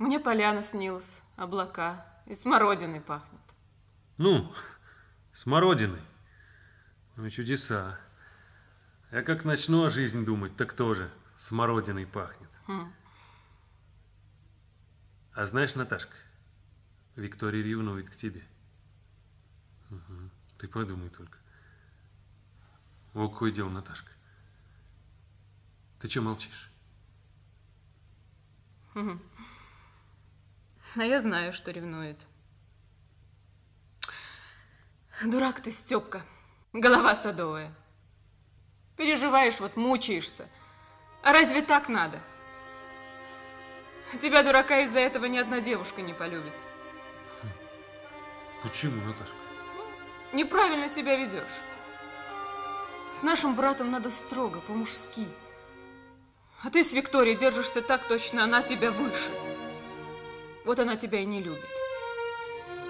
Мне поляна снилась, облака, и смородиной пахнет. Ну, смородиной. Ну, чудеса. Я как начну о жизни думать, так тоже смородиной пахнет. Хм. А знаешь, Наташка, Виктория ревнует к тебе. Угу. Ты подумай только. О, какое дело, Наташка. Ты что молчишь? Хм. А я знаю, что ревнует. Дурак ты, Степка. Голова садовая. Переживаешь, вот мучаешься. А разве так надо? Тебя, дурака, из-за этого ни одна девушка не полюбит. Почему, Наташка? Неправильно себя ведешь. С нашим братом надо строго, по-мужски. А ты с Викторией держишься так точно, она тебя выше. Вот она тебя и не любит.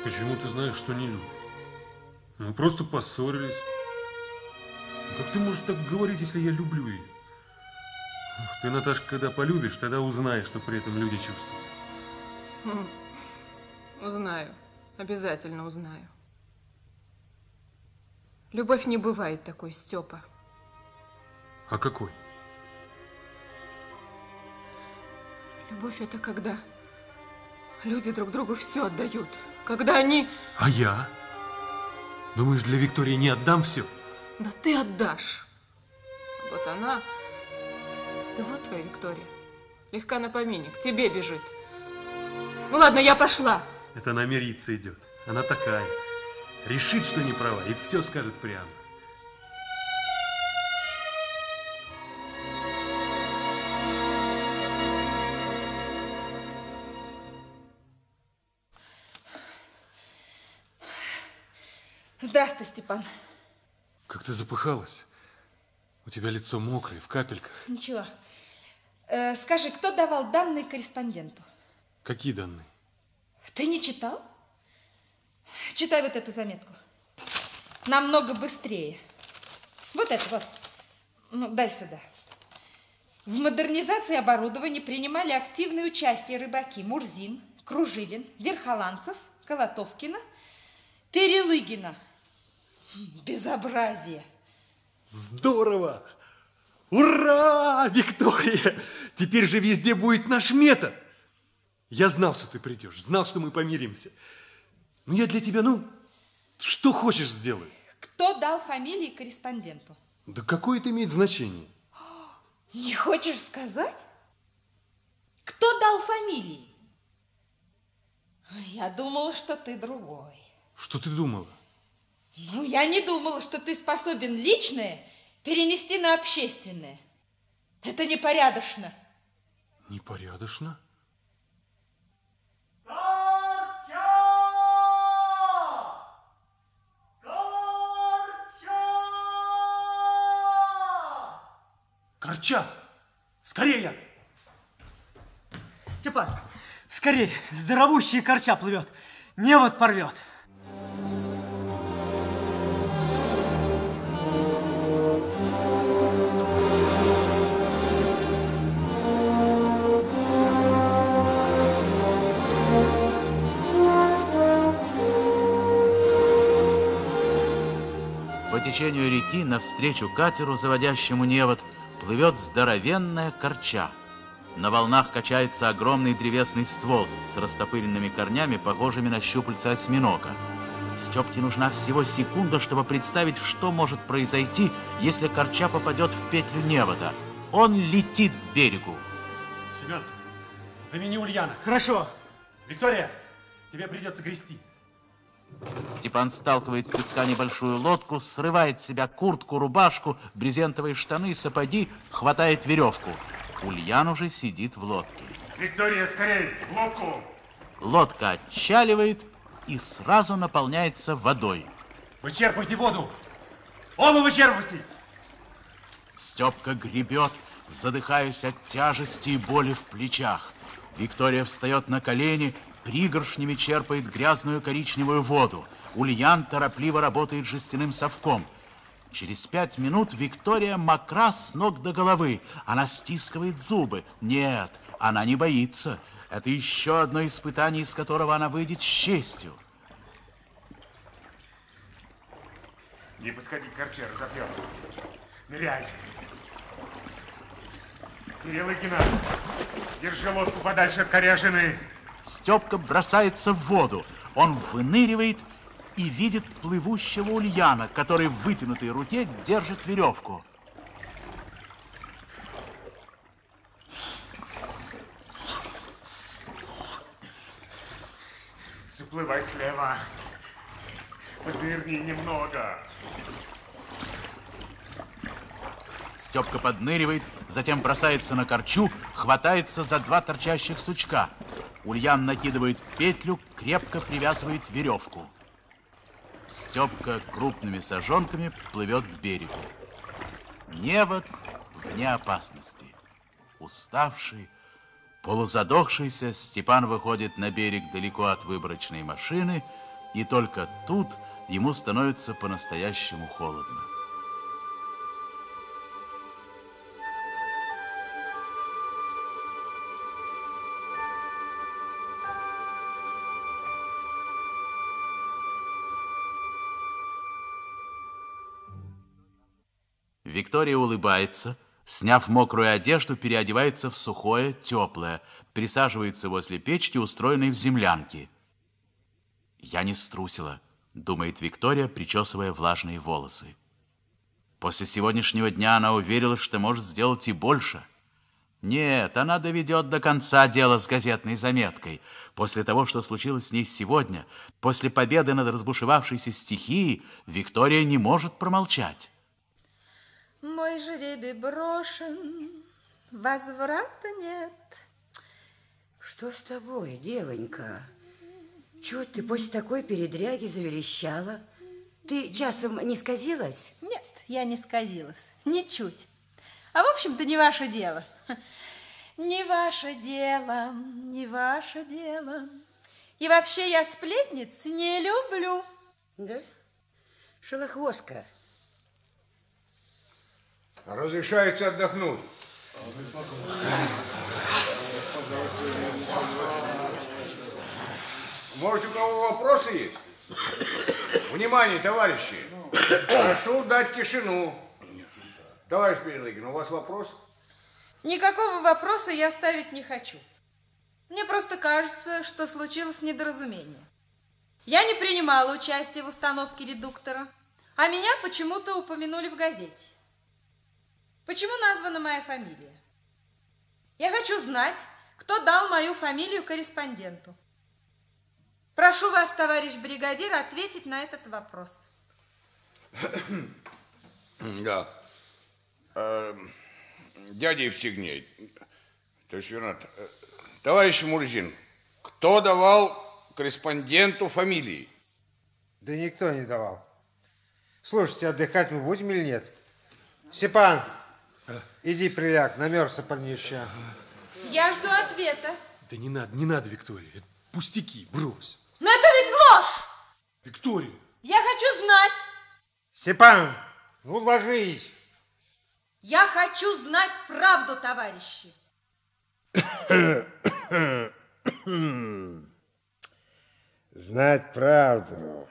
Почему ты знаешь, что не любит? Мы просто поссорились. Как ты можешь так говорить, если я люблю ее? Ух, ты, Наташка, когда полюбишь, тогда узнаешь, что при этом люди чувствуют. Хм. Узнаю. Обязательно узнаю. Любовь не бывает такой, Степа. А какой? Любовь это когда люди друг другу все отдают. Когда они... А я? Думаешь, для Виктории не отдам все? Да ты отдашь. Вот она... Да вот твоя Виктория. Легка на помине, к тебе бежит. Ну ладно, я пошла. Это она мириться идет. Она такая. Решит, что не права, и все скажет прямо. Здравствуй, Степан. Как ты запыхалась? У тебя лицо мокрое, в капельках. Ничего. Э, скажи, кто давал данные корреспонденту? Какие данные? Ты не читал? Читай вот эту заметку. Намного быстрее. Вот это вот. Ну, дай сюда. В модернизации оборудования принимали активное участие рыбаки Мурзин, Кружилин, Верхоланцев, Колотовкина, Перелыгина. Безобразие. Здорово! Ура, Виктория! Теперь же везде будет наш метод. Я знал, что ты придешь, знал, что мы помиримся. Ну, я для тебя, ну, что хочешь сделаю. Кто дал фамилии корреспонденту? Да какое это имеет значение? Не хочешь сказать? Кто дал фамилии? Я думала, что ты другой. Что ты думала? Ну, я не думала, что ты способен личное перенести на общественное. Это непорядочно. Непорядочно? Корча! Скорее! Степан, скорее, здоровущая корча плывет, невод порвет. Течению реки навстречу катеру, заводящему невод, плывет здоровенная корча. На волнах качается огромный древесный ствол с растопыренными корнями, похожими на щупальца осьминога. Степке нужна всего секунда, чтобы представить, что может произойти, если корча попадет в петлю невода. Он летит к берегу. Семен, замени Ульяна. Хорошо. Виктория, тебе придется грести. Степан сталкивает с песка небольшую лодку, срывает с себя куртку, рубашку, брезентовые штаны, сапоги, хватает веревку. Ульян уже сидит в лодке. Виктория, скорей, в лодку! Лодка отчаливает и сразу наполняется водой. Вычерпайте воду! Оба вычерпайте! Степка гребет, задыхаясь от тяжести и боли в плечах. Виктория встает на колени, пригоршнями черпает грязную коричневую воду. Ульян торопливо работает жестяным совком. Через пять минут Виктория мокра с ног до головы. Она стискивает зубы. Нет, она не боится. Это еще одно испытание, из которого она выйдет с честью. Не подходи к корче, разопьет. Ныряй. Перелыгина, держи лодку подальше от коряжины. Степка бросается в воду. Он выныривает и видит плывущего ульяна, который в вытянутой руке держит веревку. Заплывай слева. Поднырни немного. Степка подныривает, затем бросается на корчу, хватается за два торчащих сучка. Ульян накидывает петлю, крепко привязывает веревку. Степка крупными сажонками плывет к берегу. Невод вне опасности. Уставший, полузадохшийся, Степан выходит на берег далеко от выборочной машины, и только тут ему становится по-настоящему холодно. Виктория улыбается, сняв мокрую одежду, переодевается в сухое, теплое, присаживается возле печки, устроенной в землянке. «Я не струсила», — думает Виктория, причесывая влажные волосы. После сегодняшнего дня она уверила, что может сделать и больше. Нет, она доведет до конца дело с газетной заметкой. После того, что случилось с ней сегодня, после победы над разбушевавшейся стихией, Виктория не может промолчать. Мой жребий брошен, возврата нет. Что с тобой, девонька? Чего ты после такой передряги заверещала? Ты часом не сказилась? Нет, я не сказилась, ничуть. А в общем-то не ваше дело. Не ваше дело, не ваше дело. И вообще я сплетниц не люблю. Да? Шелохвостка, Разрешается отдохнуть. Может, у кого вопросы есть? Внимание, товарищи! Прошу дать тишину. Товарищ Перелыгин, у вас вопрос? Никакого вопроса я ставить не хочу. Мне просто кажется, что случилось недоразумение. Я не принимала участия в установке редуктора, а меня почему-то упомянули в газете. Почему названа моя фамилия? Я хочу знать, кто дал мою фамилию корреспонденту. Прошу вас, товарищ бригадир, ответить на этот вопрос. Да. Э, дядя Евстигней, то есть Вернат, товарищ Мурзин, кто давал корреспонденту фамилии? Да никто не давал. Слушайте, отдыхать мы будем или нет? Степан, иди приляг, намерзся парнища. Я жду ответа. Да не надо, не надо, Виктория. Это пустяки, брось. Но это ведь ложь! Виктория! Я хочу знать! Степан, ну ложись. Я хочу знать правду, товарищи! Знать правду.